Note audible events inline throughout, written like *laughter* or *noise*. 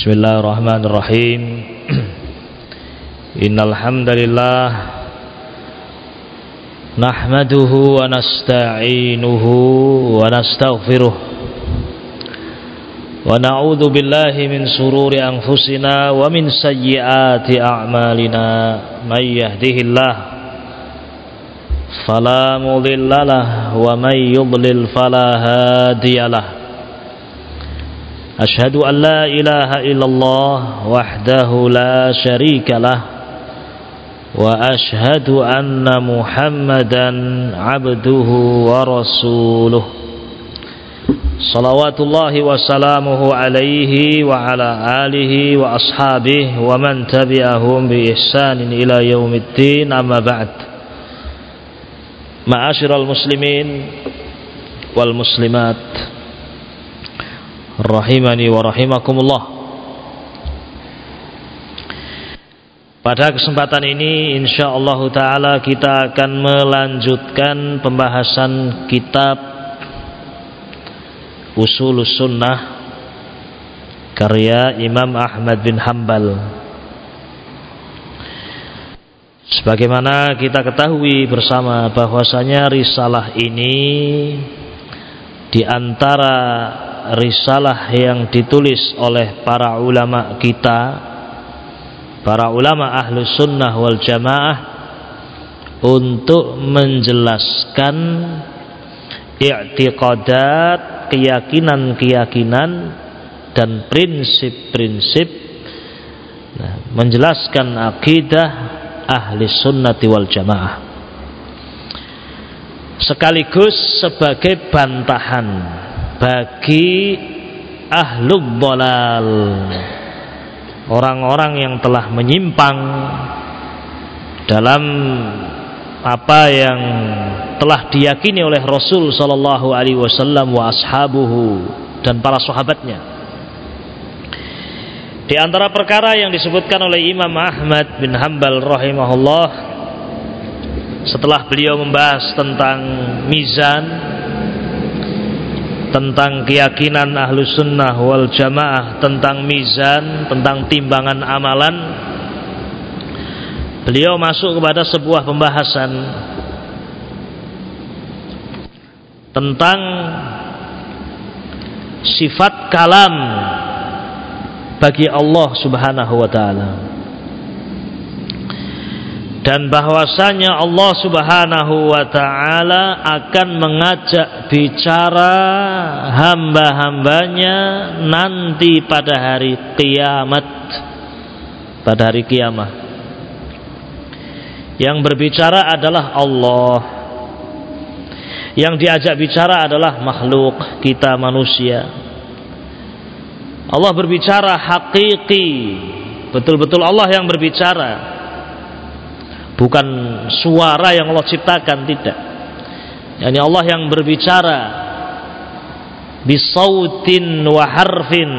Bismillahirrahmanirrahim. *clears throat* Innal hamdalillah nahmaduhu wa nasta'inuhu wa nastaghfiruh wa na'udzu billahi min sururi anfusina wa min sayyiati a'malina. May yahdihillah wa may yudlil أشهد أن لا إله إلا الله وحده لا شريك له وأشهد أن محمدا عبده ورسوله. صلوات الله وسلامه عليه وعلى آله وأصحابه ومن تبعهم بإحسان إلى يوم الدين أما بعد. معاشر المسلمين والمسلمات rahimani wa rahimakumullah. Pada kesempatan ini insyaallah taala kita akan melanjutkan pembahasan kitab Usulus Sunnah karya Imam Ahmad bin Hambal. Sebagaimana kita ketahui bersama bahwasanya risalah ini di antara risalah yang ditulis oleh para ulama kita para ulama ahlu sunnah wal jamaah untuk menjelaskan i'tiqadat keyakinan-keyakinan dan prinsip-prinsip nah, menjelaskan akidah ahli sunnati wal jamaah. Sekaligus sebagai bantahan bagi ahlul bolal orang-orang yang telah menyimpang dalam apa yang telah diyakini oleh Rasul sallallahu alaihi wasallam wa ashabuhu dan para sahabatnya. Di antara perkara yang disebutkan oleh Imam Ahmad bin Hambal rahimahullah setelah beliau membahas tentang mizan tentang keyakinan ahlu sunnah wal jamaah tentang mizan, tentang timbangan amalan. Beliau masuk kepada sebuah pembahasan tentang sifat kalam bagi Allah subhanahu wa ta'ala dan bahwasanya Allah Subhanahu wa taala akan mengajak bicara hamba-hambanya nanti pada hari kiamat. Pada hari kiamat. Yang berbicara adalah Allah. Yang diajak bicara adalah makhluk kita manusia. Allah berbicara hakiki. Betul-betul Allah yang berbicara bukan suara yang Allah ciptakan tidak. Yani Allah yang berbicara bisautin wa harfin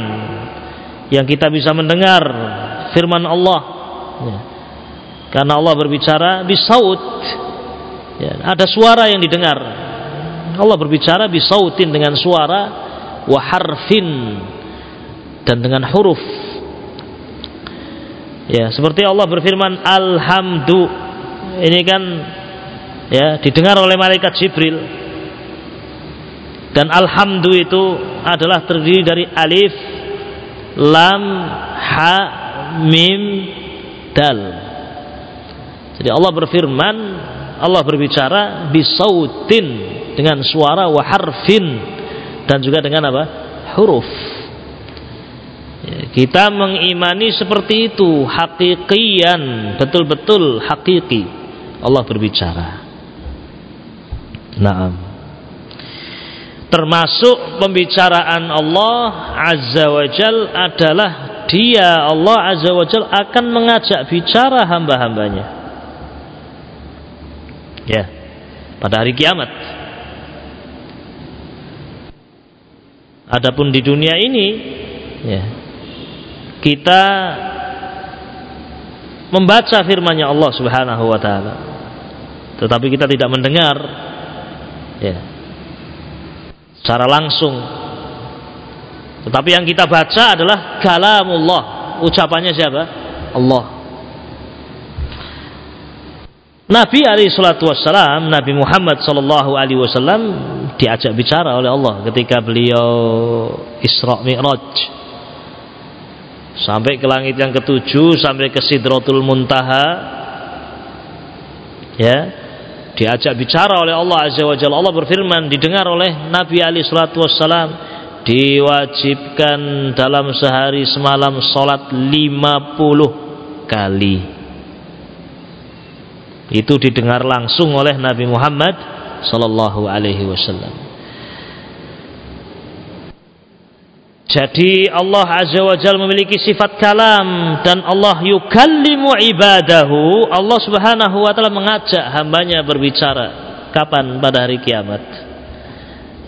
yang kita bisa mendengar firman Allah. Ya. karena Allah berbicara bisaut. Ya, ada suara yang didengar. Allah berbicara bisautin dengan suara wa harfin dan dengan huruf. Ya seperti Allah berfirman alhamdulillah ini kan ya didengar oleh malaikat Jibril. Dan alhamdu itu adalah terdiri dari alif lam ha mim dal. Jadi Allah berfirman Allah berbicara bisautin dengan suara wa harfin dan juga dengan apa? Huruf. Ya, kita mengimani seperti itu hakikian betul-betul hakiki Allah berbicara. Naam. Termasuk pembicaraan Allah Azza wa Jal adalah dia Allah Azza wa Jal akan mengajak bicara hamba-hambanya. Ya, pada hari kiamat. Adapun di dunia ini, ya, kita membaca firman-Nya Allah Subhanahu wa taala tetapi kita tidak mendengar. Ya. Secara langsung. Tetapi yang kita baca adalah kalamullah. Ucapannya siapa? Allah. Nabi alaihi salatu wassalam Nabi Muhammad sallallahu alaihi wasallam diajak bicara oleh Allah ketika beliau Isra Mi'raj. Sampai ke langit yang ketujuh sampai ke Sidratul Muntaha. Ya diajak bicara oleh Allah azza wajalla Allah berfirman didengar oleh Nabi alaihi salatu wassalam diwajibkan dalam sehari semalam salat 50 kali itu didengar langsung oleh Nabi Muhammad sallallahu alaihi wasallam. Jadi Allah Azza wa Jalla memiliki sifat kalam dan Allah yukallimu ibadahu. Allah Subhanahu wa taala mengajak hambanya berbicara. Kapan? Pada hari kiamat.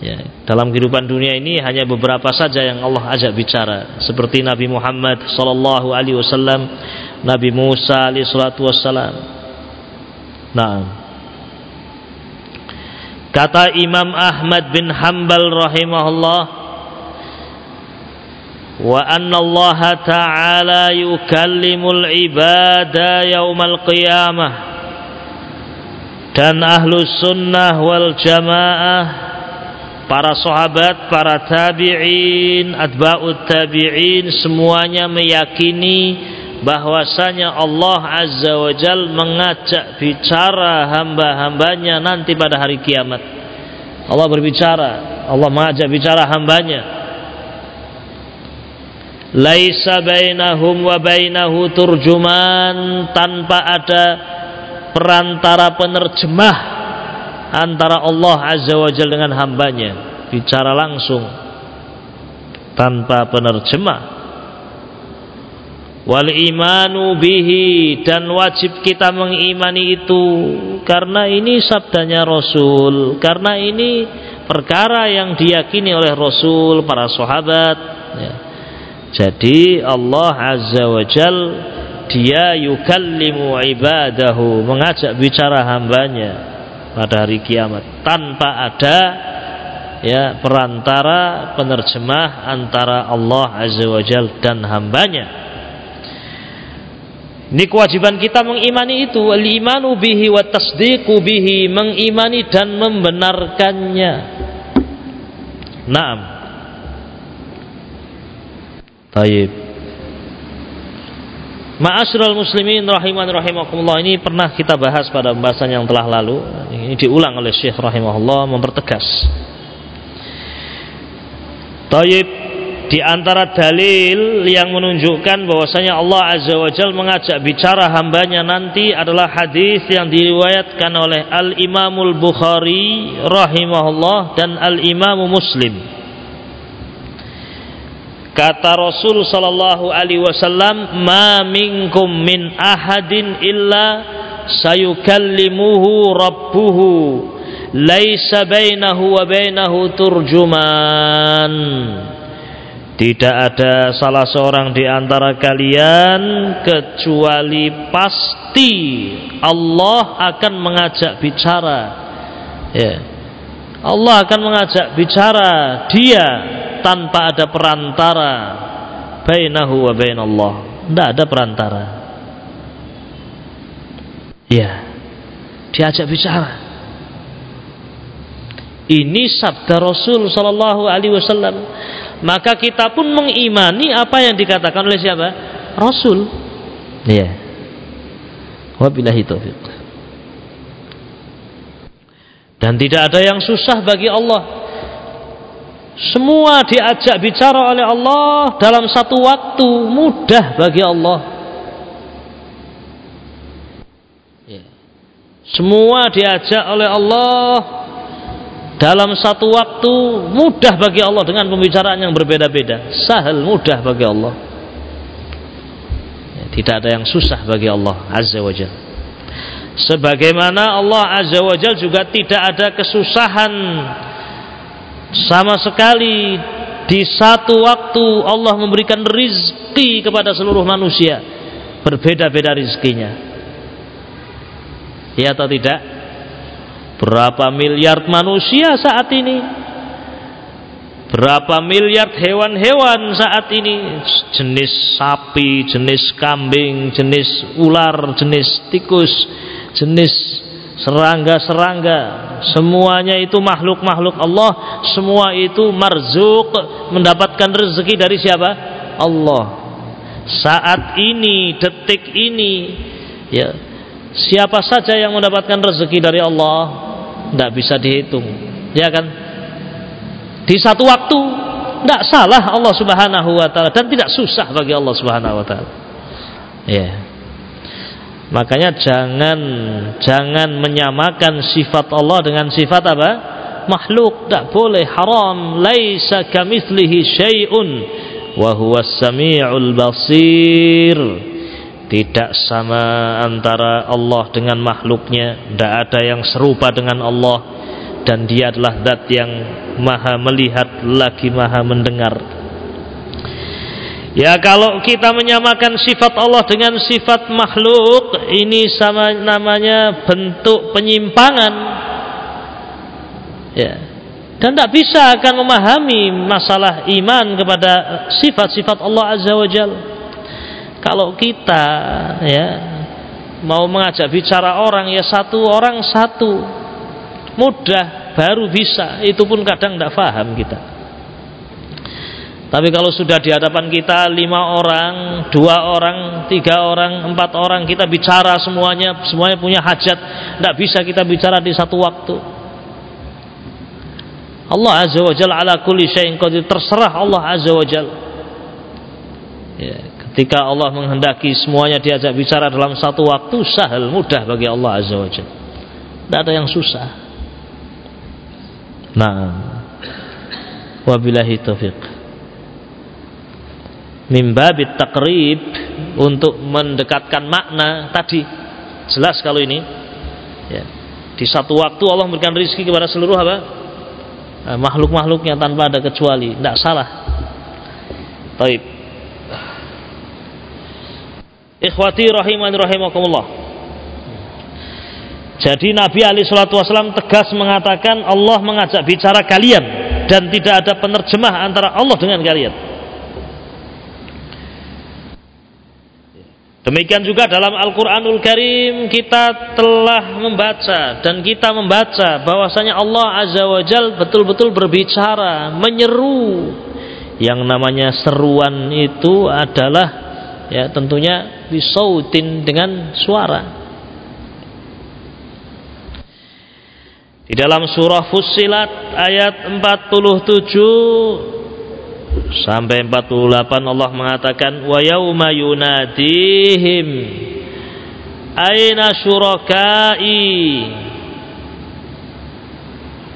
Ya, dalam kehidupan dunia ini hanya beberapa saja yang Allah ajak bicara seperti Nabi Muhammad sallallahu alaihi wasallam, Nabi Musa alaihi salatu wassalam, Nah. Kata Imam Ahmad bin Hanbal rahimahullah anna Allah ta'ala yukallimul ibada yaumal qiyamah. Dan ahlu sunnah wal jamaah para sahabat, para tabi'in, atba'ut tabi'in semuanya meyakini bahwasanya Allah Azza wa Jal mengajak bicara hamba-hambanya nanti pada hari kiamat. Allah berbicara Allah mengajak bicara hambanya laisa bainahum wa bainahu turjuman. Tanpa ada perantara penerjemah antara Allah Azza wa Jal dengan hambanya. Bicara langsung. Tanpa penerjemah. Wal imanu bihi. Dan wajib kita mengimani itu. Karena ini sabdanya Rasul. Karena ini perkara yang diyakini oleh Rasul para sahabat. Ya. Jadi Allah azza wa jal dia yukallimu ibadahu mengajak bicara hambanya pada hari kiamat tanpa ada ya perantara penerjemah antara Allah azza wa jal dan hambanya ini kewajiban kita mengimani itu, al-imanu bihi wa tasdiqu bihi, mengimani dan membenarkannya. Naam. Taib. Ma'asyiral muslimin rahiman rahimakumullah ini pernah kita bahas pada pembahasan yang telah lalu. Ini diulang oleh Syekh rahimahullah mempertegas. Taib di antara dalil yang menunjukkan bahwasanya Allah Azza wa Jal mengajak bicara hambanya nanti adalah hadis yang diriwayatkan oleh Al Imamul Bukhari rahimahullah dan Al Imam Muslim. Kata Rasul sallallahu alaihi wasallam, "Ma minkum min ahadin illa sayukallimuhu rabbuhu, laisa bainahu wa bainahu turjuman." Tidak ada salah seorang di antara kalian kecuali pasti Allah akan mengajak bicara. Ya. Allah akan mengajak bicara dia tanpa ada perantara bainahu wa bainallah. Tidak ada perantara. Ya. Diajak bicara. Ini sabda Rasul sallallahu alaihi wasallam maka kita pun mengimani apa yang dikatakan oleh siapa? Rasul. Iya. Wabillahi taufiq. Dan tidak ada yang susah bagi Allah. Semua diajak bicara oleh Allah dalam satu waktu mudah bagi Allah. Ya. Semua diajak oleh Allah dalam satu waktu mudah bagi Allah dengan pembicaraan yang berbeda-beda sahal mudah bagi Allah ya, tidak ada yang susah bagi Allah azza wa jal sebagaimana Allah azza wa jal juga tidak ada kesusahan sama sekali di satu waktu Allah memberikan rizki kepada seluruh manusia. Berbeda-beda rizkinya. Ya atau tidak? Berapa miliar manusia saat ini? Berapa miliar hewan-hewan saat ini? Jenis sapi, jenis kambing, jenis ular, jenis tikus, jenis serangga-serangga, semuanya itu makhluk-makhluk Allah, semua itu marzuk mendapatkan rezeki dari siapa? Allah. Saat ini, detik ini, ya, siapa saja yang mendapatkan rezeki dari Allah, tidak bisa dihitung, ya kan? di satu waktu tidak salah Allah Subhanahu wa taala dan tidak susah bagi Allah Subhanahu wa taala. Ya. Makanya jangan jangan menyamakan sifat Allah dengan sifat apa? makhluk, tidak boleh haram. Laisa kamitslihi syai'un wa huwas samiul basir. Tidak sama antara Allah dengan makhluknya, tidak ada yang serupa dengan Allah dan dia adalah zat yang maha melihat lagi maha mendengar ya kalau kita menyamakan sifat Allah dengan sifat makhluk ini sama namanya bentuk penyimpangan. Ya. Dan tidak bisa akan memahami masalah iman kepada sifat-sifat Allah Azza wa Jal. Kalau kita ya mau mengajak bicara orang ya satu orang satu. Mudah baru bisa. Itu pun kadang tidak paham kita tapi kalau sudah di hadapan kita lima orang, dua orang, tiga orang, empat orang kita bicara semuanya, semuanya punya hajat, tidak bisa kita bicara di satu waktu. Allah Azza wa Jalla ala kulli syai'in qadir terserah Allah Azza wa Jalla. Ya, ketika Allah menghendaki semuanya diajak bicara dalam satu waktu sahal mudah bagi Allah Azza wa Jalla. Tidak ada yang susah. Nah, wabillahi taufiq. Mimbabit takrib untuk mendekatkan makna tadi. Jelas kalau ini. Ya. di satu waktu Allah memberikan rizki kepada seluruh apa? Eh, makhluk-makhluknya tanpa ada kecuali. Tidak salah. Taib. Ikhwati rahimani rahimakumullah. Jadi Nabi Ali Shallallahu Wasallam tegas mengatakan Allah mengajak bicara kalian dan tidak ada penerjemah antara Allah dengan kalian. Demikian juga dalam Al-Quranul Karim kita telah membaca dan kita membaca bahwasanya Allah Azza wa Jal betul-betul berbicara, menyeru. Yang namanya seruan itu adalah ya tentunya bisautin dengan suara. Di dalam surah Fussilat ayat 47 sampai 48 Allah mengatakan wa yauma yunadihim aina syurakai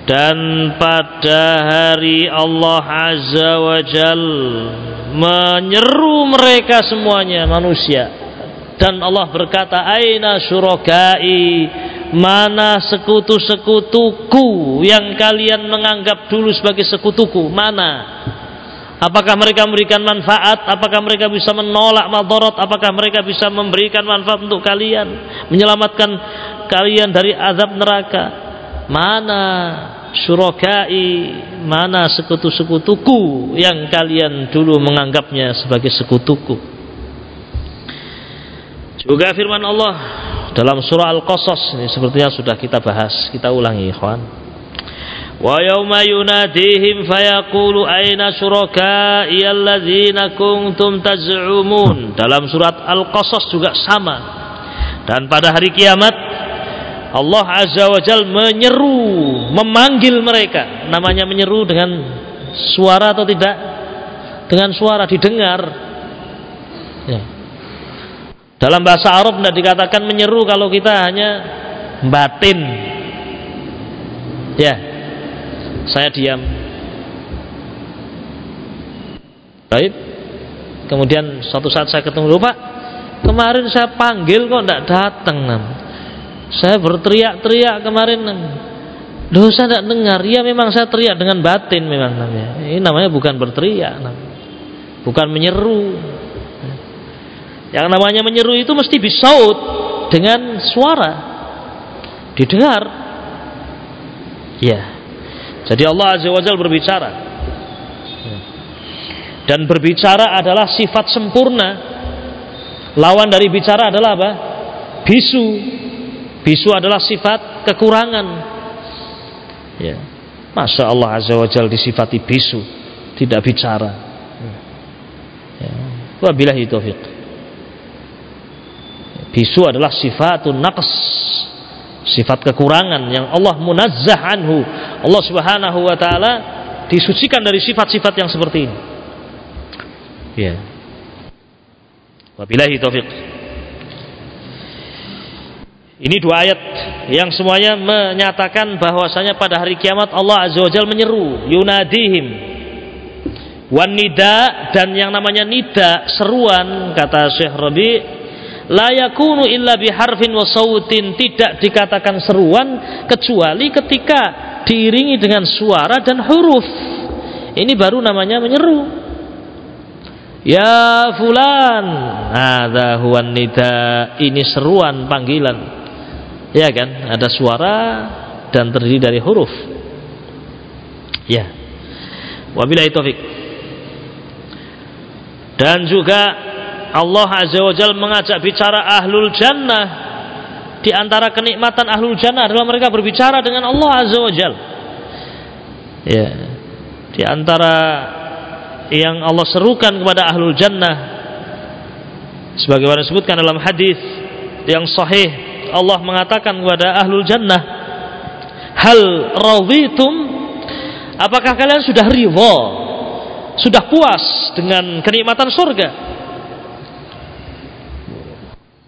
dan pada hari Allah Azza wa Jal menyeru mereka semuanya manusia dan Allah berkata aina syurakai Mana sekutu-sekutuku yang kalian menganggap dulu sebagai sekutuku? Mana? Apakah mereka memberikan manfaat? Apakah mereka bisa menolak madarat? Apakah mereka bisa memberikan manfaat untuk kalian? Menyelamatkan kalian dari azab neraka? Mana syurakai? Mana sekutu-sekutuku yang kalian dulu menganggapnya sebagai sekutuku? Juga firman Allah dalam surah Al-Qasas ini sepertinya sudah kita bahas, kita ulangi ikhwan. Yauma yunadihim fayaqulu aina syuraka'i alladzina kuntum taz'umun. Dalam surat Al-Qasas juga sama. Dan pada hari kiamat Allah Azza wa Jal menyeru, memanggil mereka. Namanya menyeru dengan suara atau tidak? Dengan suara didengar. Ya. Dalam bahasa Arab tidak dikatakan menyeru kalau kita hanya batin. Ya, saya diam. Baik. Kemudian suatu saat saya ketemu lupa. Kemarin saya panggil kok tidak datang. Saya berteriak-teriak kemarin saya tidak dengar. Ya memang saya teriak dengan batin memang namanya. Ini namanya bukan berteriak. Bukan menyeru. Yang namanya menyeru itu mesti bisaut dengan suara didengar. Ya. Jadi Allah Azza wa Jalla berbicara. dan berbicara adalah sifat sempurna. Lawan dari bicara adalah apa? Bisu. Bisu adalah sifat kekurangan. Ya. Masya Allah Azza wa Jal disifati bisu. Tidak bicara. Ya. wabillahi taufiq. Bisu adalah sifatun naqs sifat kekurangan yang Allah munazzah anhu. Allah subhanahu wa ta'ala disucikan dari sifat-sifat yang seperti ini. Ya. Wabillahi taufiq. Ini dua ayat yang semuanya menyatakan bahwasanya pada hari kiamat Allah azza wajal menyeru yunadihim. Wan nida dan yang namanya nida seruan kata Syekh Rabi la yakunu illa biharfin wa sautin. Tidak dikatakan seruan kecuali ketika diiringi dengan suara dan huruf. Ini baru namanya menyeru. Ya fulan Ada huwan nida. Ini seruan panggilan. Ya kan? Ada suara Dan terdiri dari huruf. Ya. Wabillahi taufik Dan juga Allah Azza wa Jal mengajak bicara ahlul jannah. Di antara kenikmatan ahlul jannah adalah mereka berbicara dengan Allah Azza wa Jal. Ya. Di antara yang Allah serukan kepada ahlul jannah sebagaimana disebutkan dalam hadis yang sahih Allah mengatakan kepada ahlul jannah hal rawitum apakah kalian sudah ridha sudah puas dengan kenikmatan surga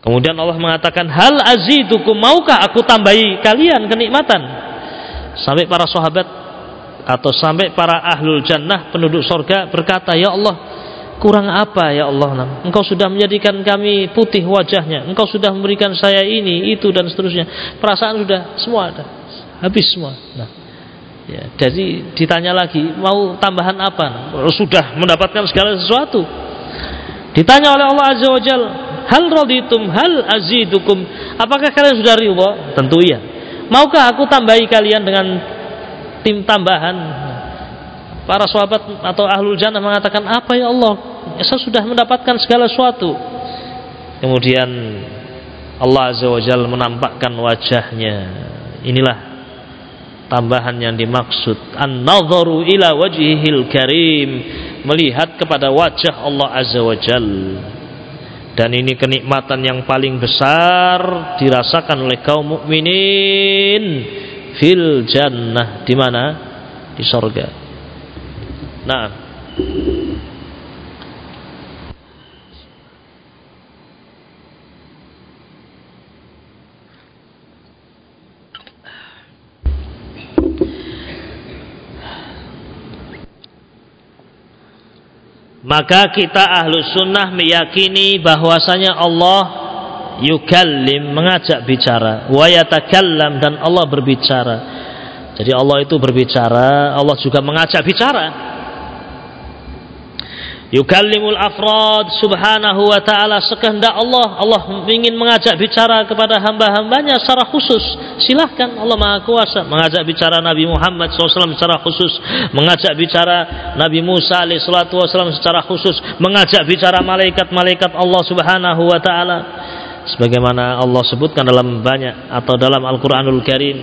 kemudian Allah mengatakan hal azidukum maukah aku tambahi kalian kenikmatan? Sampai para sahabat atau sampai para ahlul jannah penduduk sorga berkata ya Allah kurang apa ya Allah engkau sudah menjadikan kami putih wajahnya. Engkau sudah memberikan saya ini itu dan seterusnya. Perasaan sudah semua ada habis semua. Nah ya, jadi ditanya lagi mau tambahan apa sudah mendapatkan segala sesuatu. Ditanya oleh Allah azza wajal hal raditum hal azidukum. Apakah kalian sudah ridha tentu iya. Maukah aku tambahi kalian dengan tim tambahan? Para sahabat atau ahlul jannah mengatakan apa ya Allah? Ya, saya sudah mendapatkan segala sesuatu. Kemudian Allah azza wajalla menampakkan wajahnya. Inilah tambahan yang dimaksud. An-nadharu ila wajhihil karim. Melihat kepada wajah Allah azza wajalla dan ini kenikmatan yang paling besar dirasakan oleh kaum mukminin. Fil jannah. Di mana? Di sorga. Nah maka kita ahlu sunnah meyakini bahwasanya Allah yukallim mengajak bicara. Wa yatakallam dan Allah berbicara. Jadi Allah itu berbicara Allah juga mengajak bicara yukallimul afrad subhanahu wa ta'ala sekehendak Allah. Allah ingin mengajak bicara kepada hamba-hambanya secara khusus. Silahkan Allah maha kuasa mengajak bicara Nabi Muhammad SAW secara khusus. Mengajak bicara Nabi Musa SAW secara khusus. Mengajak bicara malaikat-malaikat Allah subhanahu wa ta'ala. Sebagaimana Allah sebutkan dalam banyak atau dalam Al-Qur'anul Karim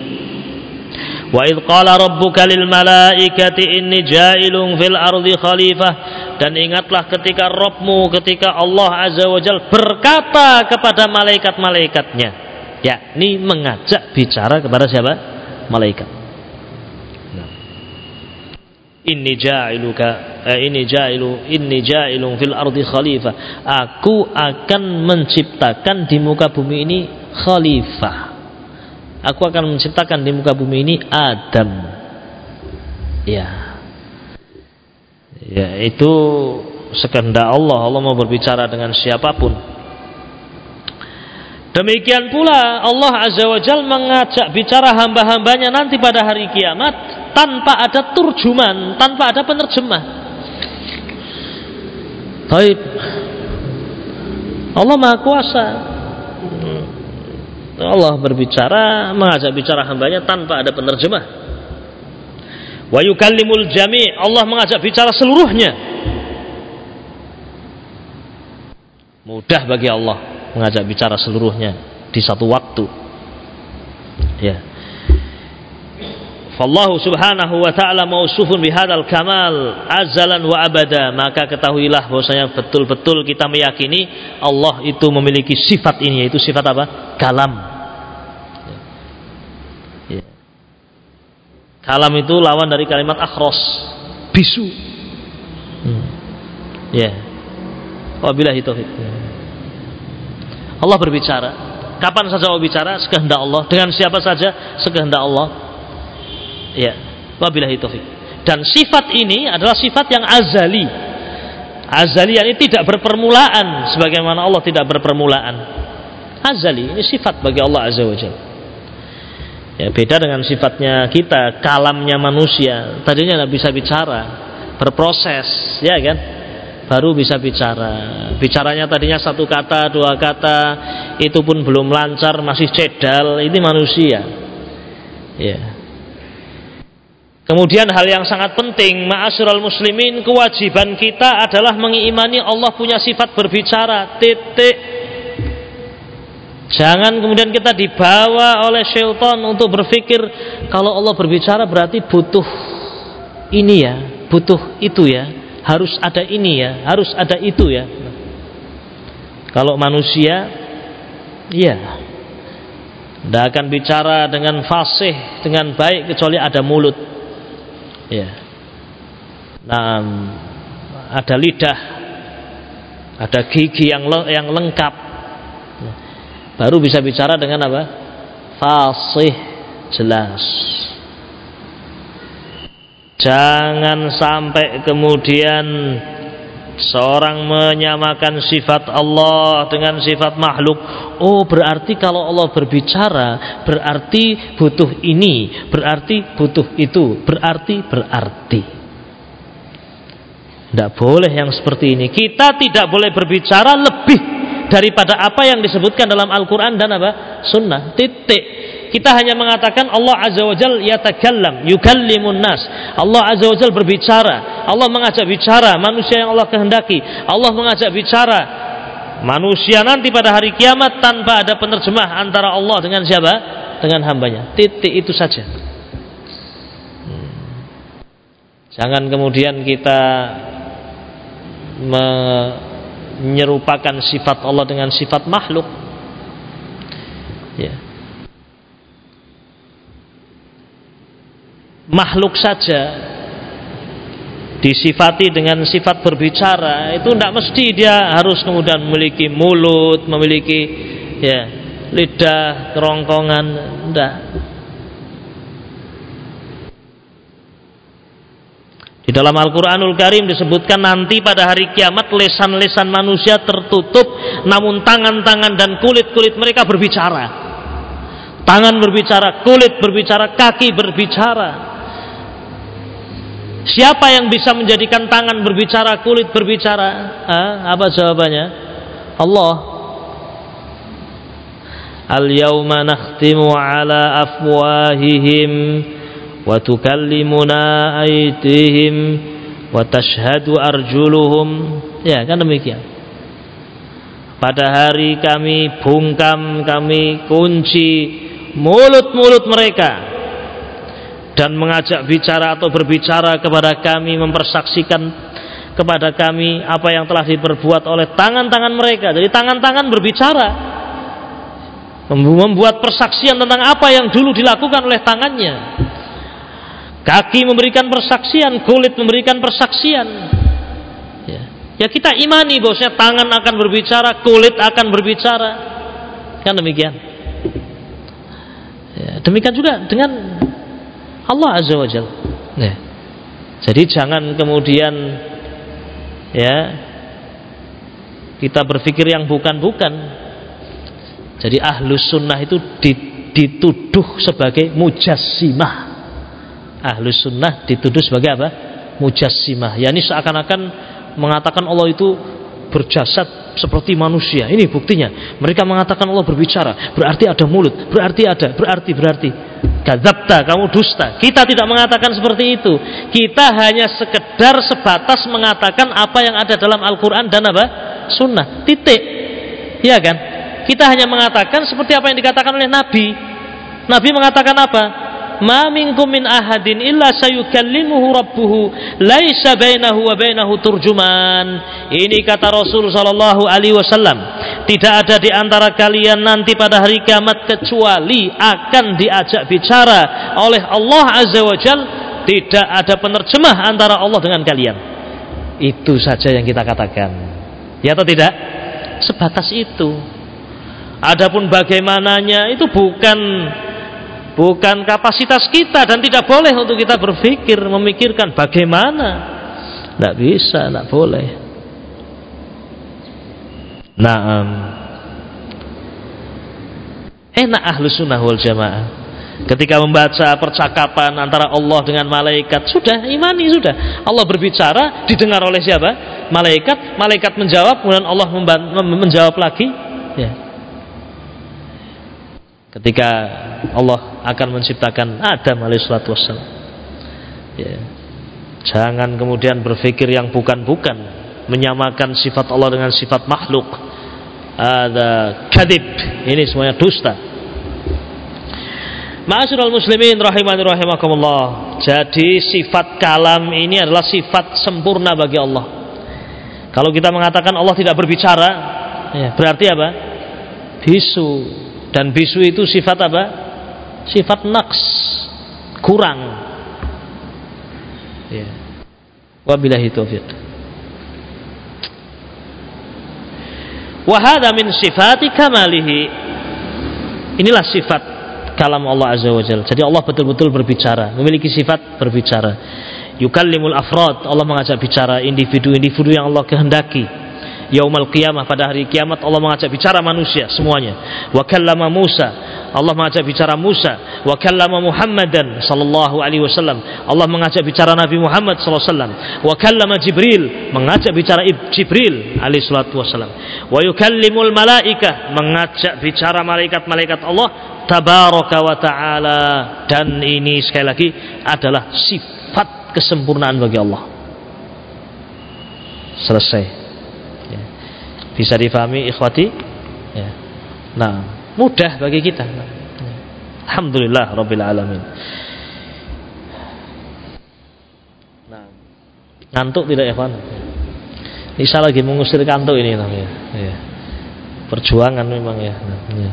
Wa idh qala rabbuka lil malaikati inni ja'ilun fil ardi khalifah. Dan ingatlah ketika Rabbmu ketika Allah Azza wa Jal berkata kepada malaikat-malaikatnya. Yakni mengajak bicara kepada siapa? malaikat. Inni ja'iluka eh, ini ja'ilu inni ja'ilun fil ardi khalifah. Aku akan menciptakan di muka bumi ini khalifah aku akan menciptakan di muka bumi ini Adam ya ya itu sekehendak Allah Allah mau berbicara dengan siapa pun Demikian pula Allah Azza wa Jal mengajak bicara hamba-hambanya nanti pada hari kiamat tanpa ada turjuman, tanpa ada penerjemah. Taib. Allah Maha Kuasa. Allah berbicara mengajak bicara hambanya tanpa ada penerjemah. Wa yukallimul jami' Allah mengajak bicara seluruhnya. Mudah bagi Allah mengajak bicara seluruhnya di satu waktu. Ya. Fallahu subhanahu wa ta'ala mausufun bihadal kamal azalan wa abada. Maka ketahuilah bahwasanya betul-betul kita meyakini Allah itu memiliki sifat ini yaitu sifat apa? kalam. Ya. kalam itu lawan dari kalimat akhros bisu. Hmm. ya. Wabillahi taufiq. Allah berbicara. Kapan saja Allah bicara? Sekehendak Allah. Dengan siapa saja? Sekehendak Allah Ya, wabillahi taufik. Dan sifat ini adalah sifat yang azali. Azali ini tidak berpermulaan sebagaimana Allah tidak berpermulaan. Azali ini sifat bagi Allah Azza wa. Ya, beda dengan sifatnya kita, kalamnya manusia. Tadinya tidak bisa bicara, berproses, ya kan? Baru bisa bicara. Bicaranya tadinya satu kata, dua kata, itu pun belum lancar, masih cedal. Ini manusia. Ya. Kemudian hal yang sangat penting, ma'asyiral muslimin, kewajiban kita adalah mengimani Allah punya sifat berbicara. Titik. Jangan kemudian kita dibawa oleh syaitan untuk berpikir kalau Allah berbicara berarti butuh ini ya, butuh itu ya, harus ada ini ya, harus ada itu ya. Kalau manusia, iya, tidak akan bicara dengan fasih, dengan baik kecuali ada mulut ya nah ada lidah. Ada gigi yang yang lengkap. Baru bisa bicara dengan apa? Fasih jelas. Jangan sampai kemudian seorang menyamakan sifat Allah dengan sifat makhluk. Oh berarti kalau Allah berbicara berarti butuh ini berarti butuh itu berarti berarti. Tidak boleh yang seperti ini. Kita tidak boleh berbicara lebih daripada apa yang disebutkan dalam Al-Quran dan apa? Sunnah. Titik kita hanya mengatakan Allah Azza wa Jal yatakallam, yukallimun nas. Allah Azza wa Jal berbicara. Allah mengajak bicara manusia yang Allah kehendaki. Allah mengajak bicara manusia nanti pada hari kiamat tanpa ada penerjemah antara Allah dengan siapa? Dengan hambanya. Titik itu saja. Hmm. Jangan kemudian kita menyerupakan sifat Allah dengan sifat makhluk. Ya. Makhluk saja disifati dengan sifat berbicara itu tidak mesti dia harus kemudian memiliki mulut memiliki ya lidah kerongkongan tidak di dalam Al-Quranul Karim disebutkan nanti pada hari kiamat lesan-lesan manusia tertutup namun tangan-tangan dan kulit-kulit mereka berbicara. Tangan berbicara, kulit berbicara, kaki berbicara Siapa yang bisa menjadikan tangan berbicara, kulit berbicara? Hah? Apa jawabannya? Allah. Al-yawma nakhtimu ala afwahihim wa tukallimuna aydihim wa tashhadu arjuluhum. Ya, kan demikian. Pada hari kami bungkam, kami kunci mulut-mulut mereka dan mengajak bicara atau berbicara kepada kami mempersaksikan kepada kami apa yang telah diperbuat oleh tangan-tangan mereka. Jadi tangan-tangan berbicara. Membuat persaksian tentang apa yang dulu dilakukan oleh tangannya. Kaki memberikan persaksian kulit memberikan persaksian. Ya, ya kita imani bahwasanya tangan akan berbicara kulit akan berbicara. Kan demikian? Ya, demikian juga dengan Allah Azza wa Jal. Ya. Jadi jangan kemudian ya kita berpikir yang bukan-bukan. Jadi ahlus sunnah itu dituduh sebagai mujassimah. Ahlus sunnah dituduh sebagai apa? Mujassimah. Yani seakan-akan mengatakan Allah itu berjasad seperti manusia. Ini buktinya. Mereka mengatakan Allah berbicara, berarti ada mulut, berarti ada, berarti berarti. Kadzabta, kamu dusta. Kita tidak mengatakan seperti itu. Kita hanya sekedar sebatas mengatakan apa yang ada dalam Al-Qur'an dan apa? Sunnah. Titik. Iya kan? Kita hanya mengatakan seperti apa yang dikatakan oleh Nabi. Nabi mengatakan apa? Ma minkum min ahadin illa sayukallimuhu rabbuhu laisa bainahu wa bainahu turjuman. Ini kata Rasul sallallahu alaihi wasallam. Tidak ada di antara kalian nanti pada hari kiamat kecuali akan diajak bicara oleh Allah azza wajal tidak ada penerjemah antara Allah dengan kalian. Itu saja yang kita katakan. Ya atau tidak? Sebatas itu. Adapun bagaimananya itu bukan bukan kapasitas kita dan tidak boleh untuk kita berpikir memikirkan bagaimana. Tidak bisa, tidak boleh. Nah, um, enak ahlu sunnah wal jamaah. Ketika membaca percakapan antara Allah dengan malaikat sudah imani sudah. Allah berbicara didengar oleh siapa? Malaikat. Malaikat menjawab kemudian Allah menjawab lagi. Ya. Ketika Allah akan menciptakan Adam alaihissalatu wassalam ya. jangan kemudian berpikir yang bukan-bukan menyamakan sifat Allah dengan sifat makhluk ada kadib ini semuanya dusta Ma'asyiral muslimin rahimani rahimakumullah. Jadi sifat kalam ini adalah sifat sempurna bagi Allah. Kalau kita mengatakan Allah tidak berbicara, ya, berarti apa? Bisu, dan bisu itu sifat apa? Sifat naqs, kurang. Ya. Wabillahi taufiq. Wahada min sifati kamalihi. Inilah sifat kalam Allah Azza wa Jalla. Jadi Allah betul-betul berbicara, memiliki sifat berbicara. Yukallimul afrad, Allah mengajak bicara individu-individu yang Allah kehendaki yaumal qiyamah pada hari kiamat Allah mengajak bicara manusia semuanya. Wa kallama Musa Allah mengajak bicara Musa. Wa kallama Muhammadan sallallahu alaihi wasallam Allah mengajak bicara Nabi Muhammad sallallahu alaihi wasallam. Wa kallama Jibril mengajak bicara Jibril alaihi salatu wasallam. Wa yukallimul malaikah mengajak bicara malaikat-malaikat Allah tabaraka wa taala. Dan ini sekali lagi adalah sifat kesempurnaan bagi Allah. Selesai bisa difahami ikhwati? Ya. Nah, mudah bagi kita. Alhamdulillah rabbil alamin. Nah, ngantuk tidak Pak? Nisa lagi mengusir kantuk ini namanya. Ya. Perjuangan memang ya. Nah, ya.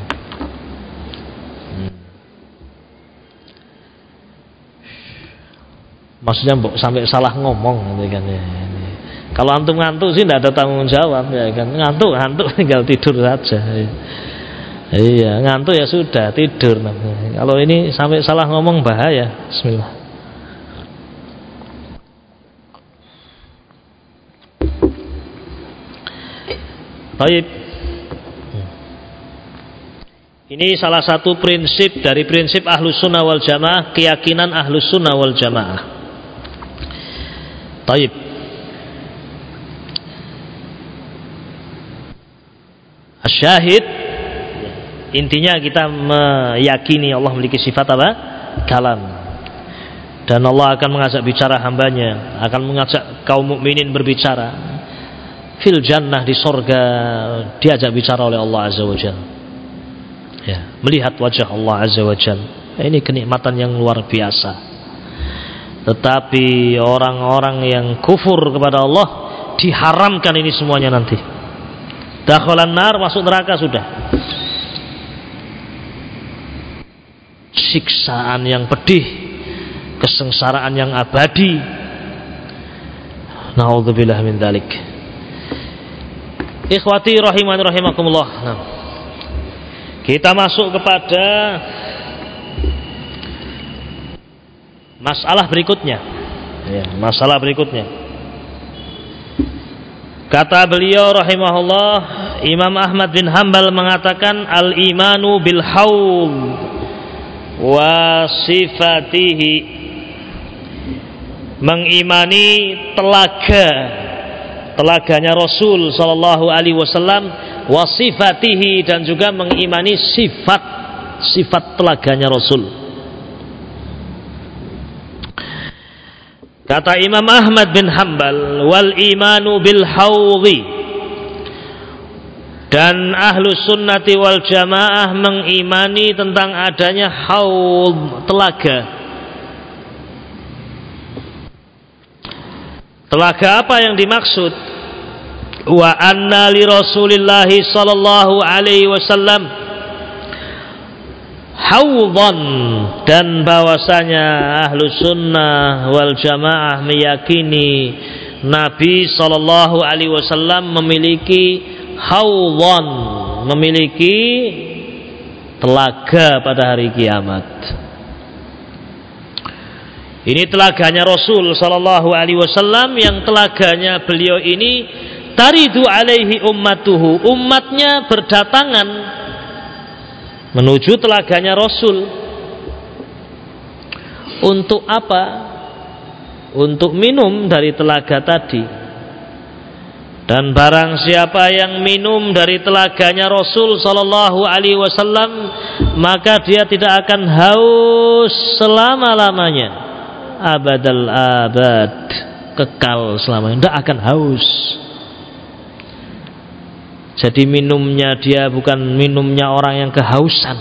Maksudnya sampai salah ngomong gitu kan ya. Kalau antum ngantuk sih tidak ada tanggung jawab ya kan. Ngantuk, ngantuk *laughs* tinggal tidur saja. Iya, ngantuk ya sudah tidur. Kalau ini sampai salah ngomong bahaya. Bismillah. Baik. Ini salah satu prinsip dari prinsip ahlus sunnah wal jamaah, keyakinan ahlus sunnah wal jamaah. Taib. Syahid intinya kita meyakini Allah memiliki sifat apa? Kalam. Dan Allah akan mengajak bicara hambanya, akan mengajak kaum mukminin berbicara. Fil jannah di sorga diajak bicara oleh Allah Azza wa Jal. Ya, melihat wajah Allah Azza wa Jal. Ini kenikmatan yang luar biasa. Tetapi orang-orang yang kufur kepada Allah diharamkan ini semuanya nanti. Dakhalan nar masuk neraka sudah. Siksaan yang pedih, kesengsaraan yang abadi. Nauzubillah min dzalik. Ikhwati rahiman rahimakumullah. Nah, kita masuk kepada masalah berikutnya. Ya, masalah berikutnya. Kata beliau rahimahullah Imam Ahmad bin Hambal mengatakan al-imanu bil haul wa sifatihi mengimani telaga telaganya Rasul sallallahu alaihi wasallam wa sifatihi dan juga mengimani sifat sifat telaganya Rasul Kata Imam Ahmad bin Hambal, wal imanu bil hawdi. dan ahlu sunnati wal jamaah mengimani tentang adanya haul telaga telaga apa yang dimaksud wa anna li rasulillahi sallallahu alaihi wasallam hawdan dan bahwasanya ahlu sunnah wal jamaah meyakini Nabi sallallahu alaihi wasallam memiliki hawdhan memiliki telaga pada hari kiamat. Ini telaganya Rasul sallallahu alaihi wasallam yang telaganya beliau ini taridu alaihi ummatuhu umatnya berdatangan menuju telaganya Rasul untuk apa? Untuk minum dari telaga tadi dan barang siapa yang minum dari telaganya Rasul sallallahu alaihi wasallam maka dia tidak akan haus selama-lamanya. Abadal abad, kekal selamanya, tidak akan haus. Jadi minumnya dia bukan minumnya orang yang kehausan.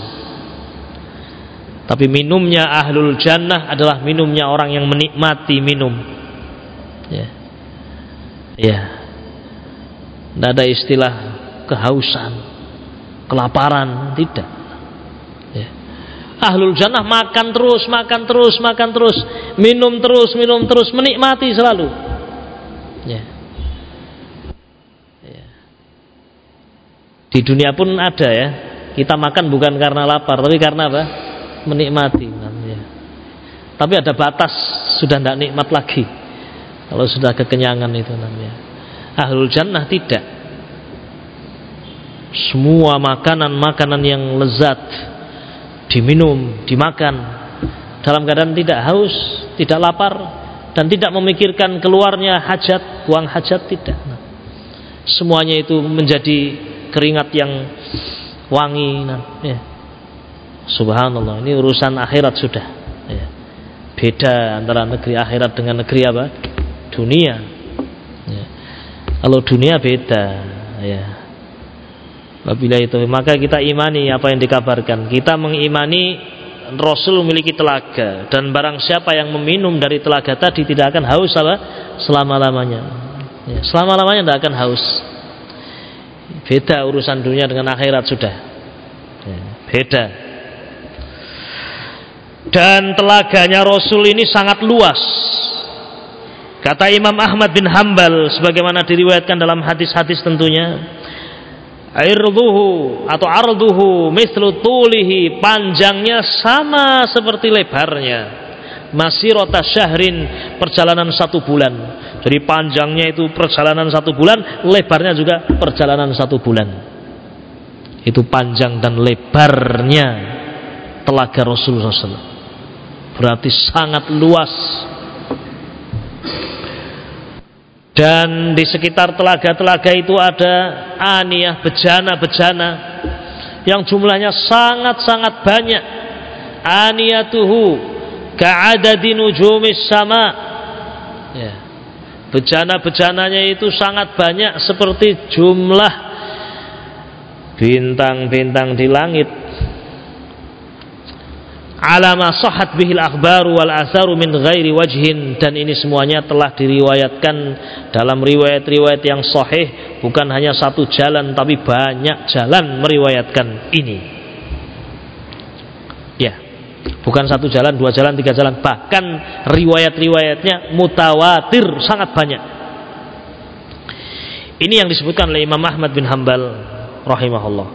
Tapi minumnya ahlul jannah adalah minumnya orang yang menikmati minum. Ya. Ya tidak ada istilah kehausan, kelaparan, tidak. Ya. Ahlul jannah makan terus, makan terus, makan terus, minum terus, minum terus, menikmati selalu. Ya. Di dunia pun ada ya. Kita makan bukan karena lapar, tapi karena apa? Menikmati. Ya. Tapi ada batas, sudah tidak nikmat lagi. Kalau sudah kekenyangan itu namanya. Ahlul jannah tidak. Semua makanan-makanan yang lezat diminum, dimakan dalam keadaan tidak haus, tidak lapar dan tidak memikirkan keluarnya hajat, buang hajat tidak. Semuanya itu menjadi keringat yang wangi. Nah, ya. Subhanallah, ini urusan akhirat sudah. Ya. Beda antara negeri akhirat dengan negeri apa? Dunia. Kalau dunia beda, ya. Apabila itu maka kita imani apa yang dikabarkan. Kita mengimani Rasul memiliki telaga dan barang siapa yang meminum dari telaga tadi tidak akan haus apa selama-lamanya. Ya, selama-lamanya tidak akan haus. Beda urusan dunia dengan akhirat sudah. Ya, beda. Dan telaganya Rasul ini sangat luas Kata Imam Ahmad bin Hambal sebagaimana diriwayatkan dalam hadis-hadis tentunya Airduhu atau arduhu mislu tulihi panjangnya sama seperti lebarnya masirota syahrin perjalanan satu bulan. Jadi panjangnya itu perjalanan satu bulan lebarnya juga perjalanan satu bulan. Itu panjang dan lebarnya telaga Rasulullah SAW berarti sangat luas. Dan di sekitar telaga-telaga itu ada aniyah bejana-bejana yang jumlahnya sangat-sangat banyak. Aniyatuhu ka'adadi nujumis sama. Ya. bejana-bejananya itu sangat banyak seperti jumlah bintang-bintang di langit. Alama sahat bihil akhbaru wal atharu min ghairi wajhin. Dan ini semuanya telah diriwayatkan dalam riwayat-riwayat yang sahih. Bukan hanya satu jalan tapi banyak jalan meriwayatkan ini. Ya bukan satu jalan dua jalan tiga jalan. Bahkan riwayat-riwayatnya mutawatir sangat banyak. Ini yang disebutkan oleh Imam Ahmad bin Hambal rahimahullah.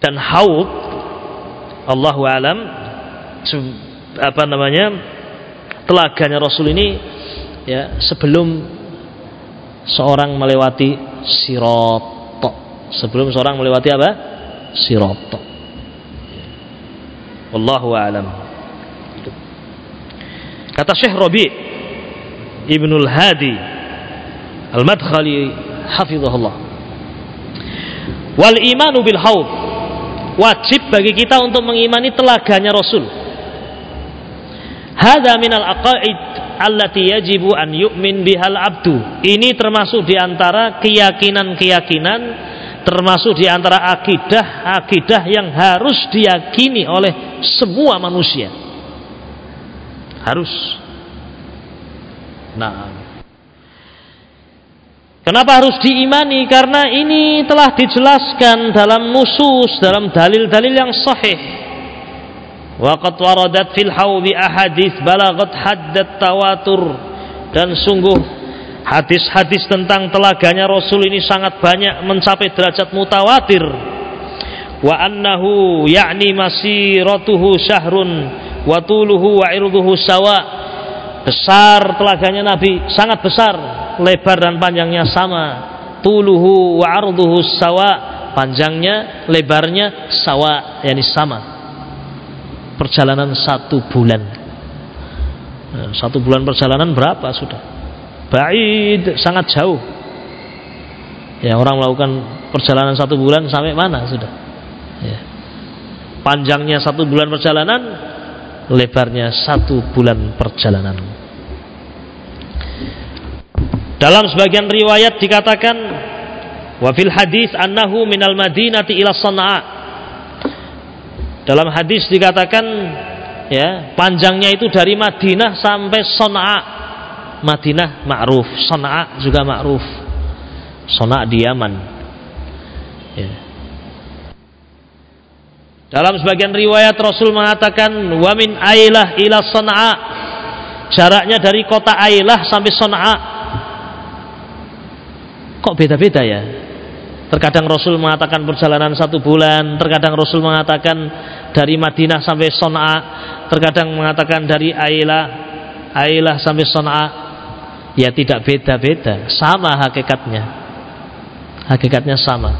Dan haud Allahu alam apa namanya telaganya Rasul ini ya sebelum seorang melewati siroto sebelum seorang melewati apa siroto Allahu alam kata Syekh Rabi Ibnul Hadi Al-Madkhali hafizahullah wal imanu bil haud wajib bagi kita untuk mengimani telaganya Rasul. Hada minal aqaid allati yajibu an yu'min bihal abdu. Ini termasuk di antara keyakinan-keyakinan termasuk di antara akidah-akidah yang harus diyakini oleh semua manusia. Harus. Nah, Kenapa harus diimani? Karena ini telah dijelaskan dalam nusus, dalam dalil-dalil yang sahih. Waqad waradat fil hawdi ahadits balagat haddat tawatur dan sungguh hadis-hadis tentang telaganya Rasul ini sangat banyak mencapai derajat mutawatir. Wa annahu ya'ni masiratuhu syahrun wa tuluhu wa irduhu sawa. Besar telaganya Nabi sangat besar lebar dan panjangnya sama. Tuluhu wa arduhu sawa panjangnya lebarnya sawa yakni sama. Perjalanan satu bulan. Nah, satu bulan perjalanan berapa sudah baik sangat jauh ya orang melakukan perjalanan satu bulan sampai mana sudah ya. panjangnya satu bulan perjalanan lebarnya satu bulan perjalanan dalam sebagian riwayat dikatakan wafil hadis annahu minal madinati ila sana'a dalam hadis dikatakan ya, panjangnya itu dari Madinah sampai Son'a. Madinah ma'ruf, Son'a juga ma'ruf. Son'a di Yaman. Ya. Dalam sebagian riwayat Rasul mengatakan wa min Ailah ila Son'a. Jaraknya dari kota Ailah sampai Son'a. Kok beda-beda ya? Terkadang Rasul mengatakan perjalanan satu bulan, terkadang Rasul mengatakan dari Madinah sampai Son'a, terkadang mengatakan dari Ailah, Ailah sampai Son'a. Ya tidak beda-beda, sama hakikatnya. Hakikatnya sama.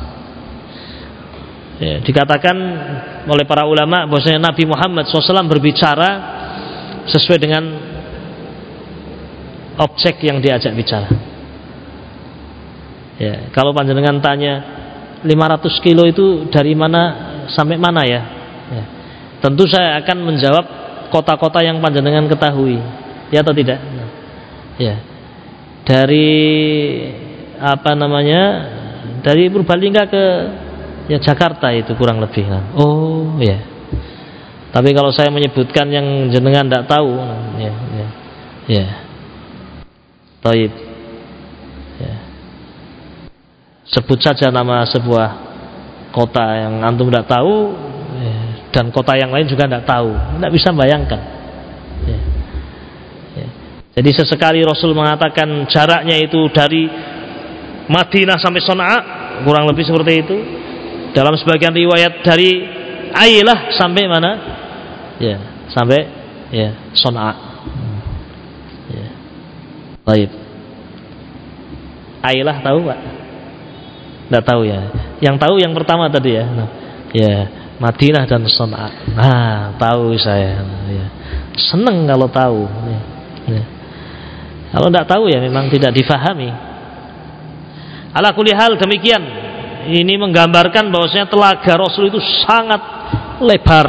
Ya, dikatakan oleh para ulama bahwasanya Nabi Muhammad SAW berbicara sesuai dengan objek yang diajak bicara. Ya, kalau panjenengan tanya 500 kilo itu dari mana sampai mana ya? ya. Tentu saya akan menjawab kota-kota yang panjenengan ketahui. Ya atau tidak? Ya. Dari apa namanya? Dari Purbalingga ke ya Jakarta itu kurang lebih. Nah. Oh, ya. Tapi kalau saya menyebutkan yang jenengan tidak tahu, ya, ya. Ya. Taib sebut saja nama sebuah kota yang antum tidak tahu ya, dan kota yang lain juga tidak tahu tidak bisa bayangkan ya. Ya. Jadi sesekali Rasul mengatakan jaraknya itu dari Madinah sampai Son'a kurang lebih seperti itu dalam sebagian riwayat dari Ailah sampai mana ya sampai ya Son'a ya. baik Ailah tahu pak tidak tahu ya. Yang tahu yang pertama tadi ya. Nah, ya, Madinah dan Son'a. Nah, tahu saya. Ya. Seneng kalau tahu. Ya. Ya. Kalau tidak tahu ya memang tidak difahami. Ala hal demikian. Ini menggambarkan bahwasanya telaga Rasul itu sangat lebar.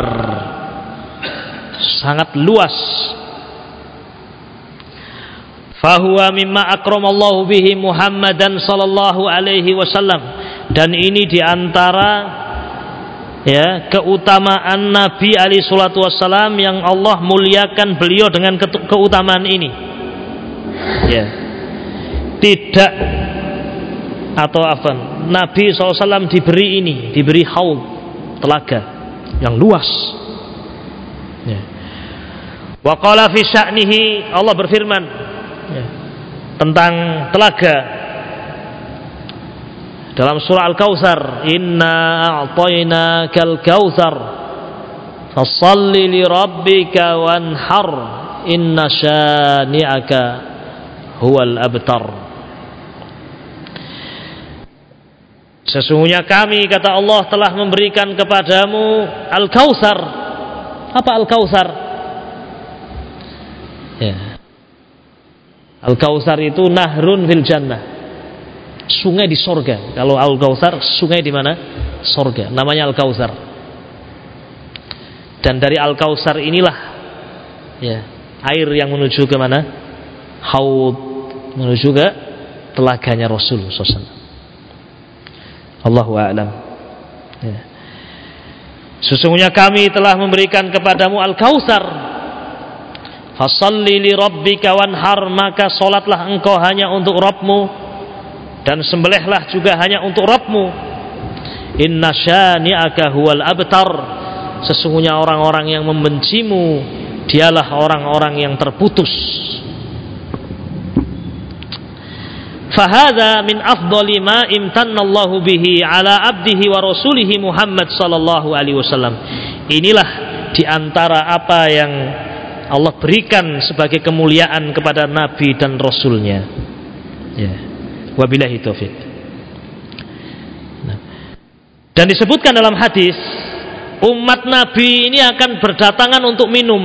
Sangat luas fahuwa mimma akramallahu bihi Muhammadan sallallahu alaihi wasallam dan ini di antara ya keutamaan Nabi alaihi salatu wasallam yang Allah muliakan beliau dengan ke keutamaan ini ya. Tidak atau apa Nabi SAW diberi ini diberi haul telaga yang luas. Ya. wa fi sya'nihi Allah berfirman ya, tentang telaga. Dalam surah Al-Kautsar inna a'tainakal kautsar fasalli li rabbika wanhar inna syani'aka huwal abtar Sesungguhnya kami kata Allah telah memberikan kepadamu Al-Kautsar. Apa Al-Kautsar? Ya. Al-Kautsar itu nahrun fil jannah. Sungai di sorga. Kalau Al-Kautsar sungai di mana? Sorga. Namanya Al-Kautsar. Dan dari Al-Kautsar inilah ya, air yang menuju ke mana? haud menuju ke telaganya Rasul SAW. Allahu a'lam. Ya. Sesungguhnya kami telah memberikan kepadamu Al-Kautsar. Fasalli li rabbika wanhar maka solatlah engkau hanya untuk Rabbmu dan sembelihlah juga hanya untuk Rabbmu. Inna syani'aka huwal abtar. Sesungguhnya orang-orang yang membencimu dialah orang-orang yang terputus. Fahada min afdali ma imtannallahu bihi ala abdihi wa rasulihi Muhammad sallallahu alaihi wasallam. Inilah di antara apa yang Allah berikan sebagai kemuliaan kepada nabi dan rasulnya. Ya. Wabillahi taufik. Nah. Dan disebutkan dalam hadis umat nabi ini akan berdatangan untuk minum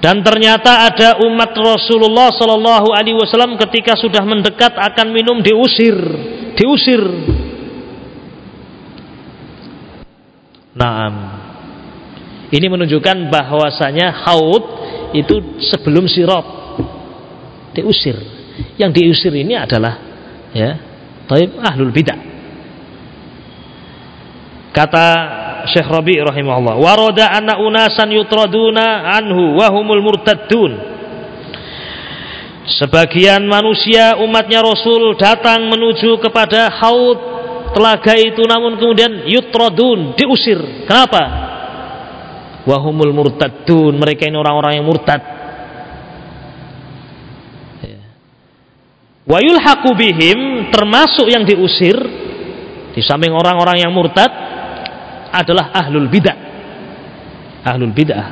dan ternyata ada umat Rasulullah Shallallahu Alaihi Wasallam ketika sudah mendekat akan minum diusir, diusir. Nah, ini menunjukkan bahwasanya haud itu sebelum sirop diusir. Yang diusir ini adalah ya, taib ahlul bidah. Kata Syekh Rabi rahimahullah. Waroda anna unasan yutraduna anhu wahumul murtaddun. Sebagian manusia umatnya Rasul datang menuju kepada haud telaga itu namun kemudian yutradun diusir. Kenapa? Wahumul murtaddun mereka ini orang-orang yang murtad. Wa yulhaqu termasuk yang diusir di samping orang-orang yang murtad adalah ahlul bidah. Ahlul bidah.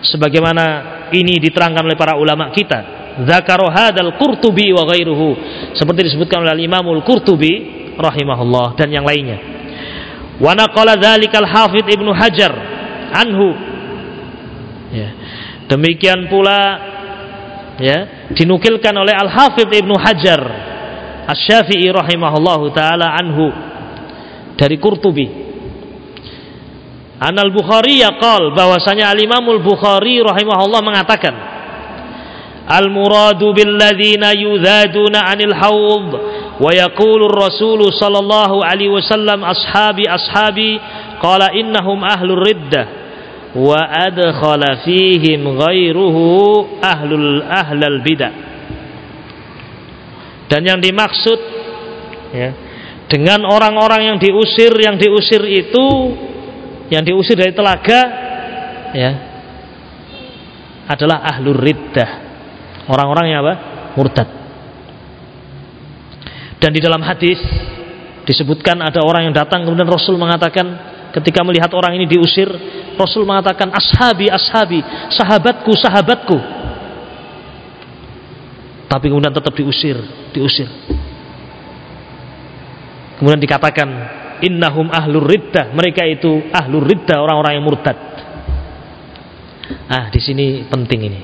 Sebagaimana ini diterangkan oleh para ulama kita. Zakaru hadal Qurtubi wa ghairuhu. Seperti disebutkan oleh Imamul Qurtubi rahimahullah dan yang lainnya. Wa naqala dzalikal Hafidz Ibnu Hajar anhu. Ya. Demikian pula ya dinukilkan oleh Al Hafidz Ibnu Hajar Asy-Syafi'i rahimahullahu taala anhu dari Qurtubi. Anal Bukhari ya qal bahwasanya Al Bukhari rahimahullah mengatakan Al muradu bil ladzina yuzaduna 'anil haud wa yaqulu ar-rasul sallallahu alaihi wasallam ashabi ashabi qala innahum ahlur riddah wa adkhala fihim ghairuhu ahlul ahlal bidah dan yang dimaksud ya dengan orang-orang yang diusir yang diusir itu yang diusir dari telaga ya adalah ahlur riddah. Orang-orang yang apa? Murtad. Dan di dalam hadis disebutkan ada orang yang datang kemudian Rasul mengatakan ketika melihat orang ini diusir Rasul mengatakan ashabi ashabi sahabatku sahabatku. Tapi kemudian tetap diusir diusir Kemudian dikatakan innahum ahlur riddah, mereka itu ahlur riddah, orang-orang yang murtad. Ah, di sini penting ini.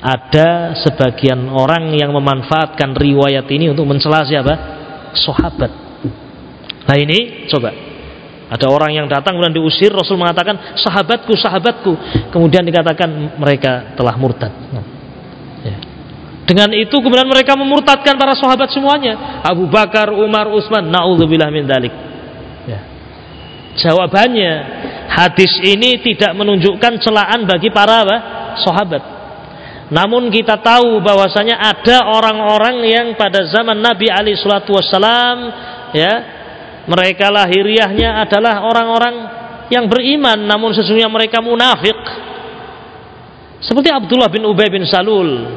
Ada sebagian orang yang memanfaatkan riwayat ini untuk mencela siapa? Sahabat. Nah ini coba ada orang yang datang kemudian diusir Rasul mengatakan sahabatku sahabatku kemudian dikatakan mereka telah murtad. Nah, dengan itu kemudian mereka memurtadkan para sahabat semuanya. Abu Bakar, Umar, Utsman, naudzubillah min dalik. Ya. Jawabannya, hadis ini tidak menunjukkan celaan bagi para apa? sahabat. Namun kita tahu bahwasanya ada orang-orang yang pada zaman Nabi Ali Shallallahu Wasallam, ya, mereka lahiriahnya adalah orang-orang yang beriman, namun sesungguhnya mereka munafik. Seperti Abdullah bin Ubay bin Salul,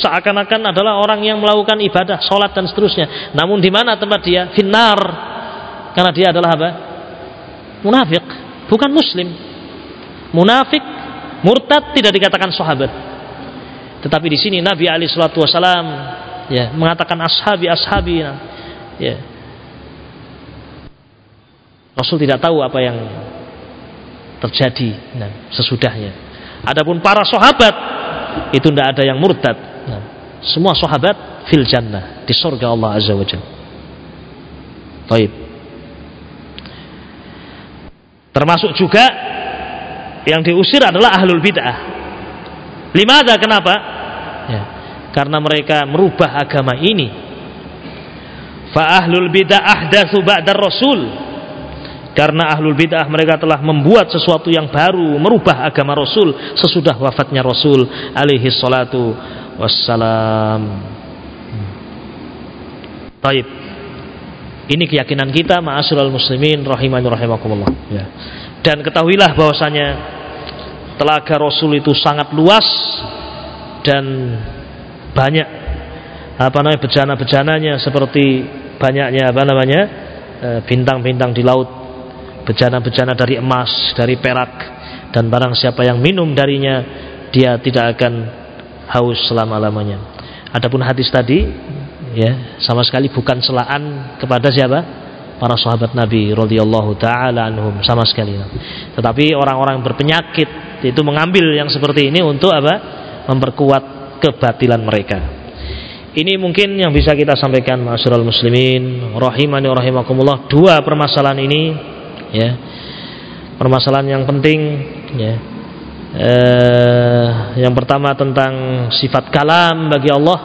seakan-akan adalah orang yang melakukan ibadah, sholat dan seterusnya. Namun di mana tempat dia? Finar. Karena dia adalah apa? Munafik, bukan muslim. Munafik, murtad tidak dikatakan sahabat. Tetapi di sini Nabi Ali Shallallahu Wasallam ya mengatakan ashabi ashabi ya Rasul tidak tahu apa yang terjadi nah, sesudahnya. Adapun para sahabat itu tidak ada yang murtad Nah, semua sahabat fil jannah di surga Allah Azza wa Jalla. Baik. Termasuk juga yang diusir adalah ahlul bid'ah. Limada kenapa? Ya, karena mereka merubah agama ini. Fa ahlul bid'ah ahdatsu ba'da rasul. Karena ahlul bid'ah mereka telah membuat sesuatu yang baru, merubah agama Rasul sesudah wafatnya Rasul alaihi salatu wassalam. Baik. Ini keyakinan kita ma'asyiral muslimin rahimani rahimakumullah. Ya. Dan ketahuilah bahwasanya telaga Rasul itu sangat luas dan banyak apa namanya bejana-bejananya seperti banyaknya apa namanya e, bintang-bintang di laut bejana-bejana dari emas dari perak dan barang siapa yang minum darinya dia tidak akan haus selama-lamanya. Adapun hadis tadi ya sama sekali bukan celaan kepada siapa? Para sahabat Nabi radhiyallahu taala anhum sama sekali. Tetapi orang-orang berpenyakit itu mengambil yang seperti ini untuk apa? Memperkuat kebatilan mereka. Ini mungkin yang bisa kita sampaikan masyarakat muslimin rahimani rahimakumullah. Dua permasalahan ini ya. Permasalahan yang penting ya. Eh, yang pertama tentang sifat kalam bagi Allah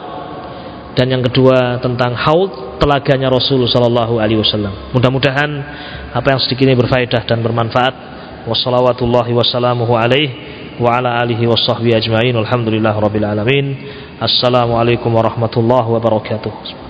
dan yang kedua tentang haud telaganya Rasul sallallahu alaihi wasallam. Mudah-mudahan apa yang sedikit ini berfaedah dan bermanfaat. Wassalawatullahi wassalamuhu alaihi wa ala alihi ajma'in alhamdulillah rabbil alamin assalamualaikum warahmatullahi wabarakatuh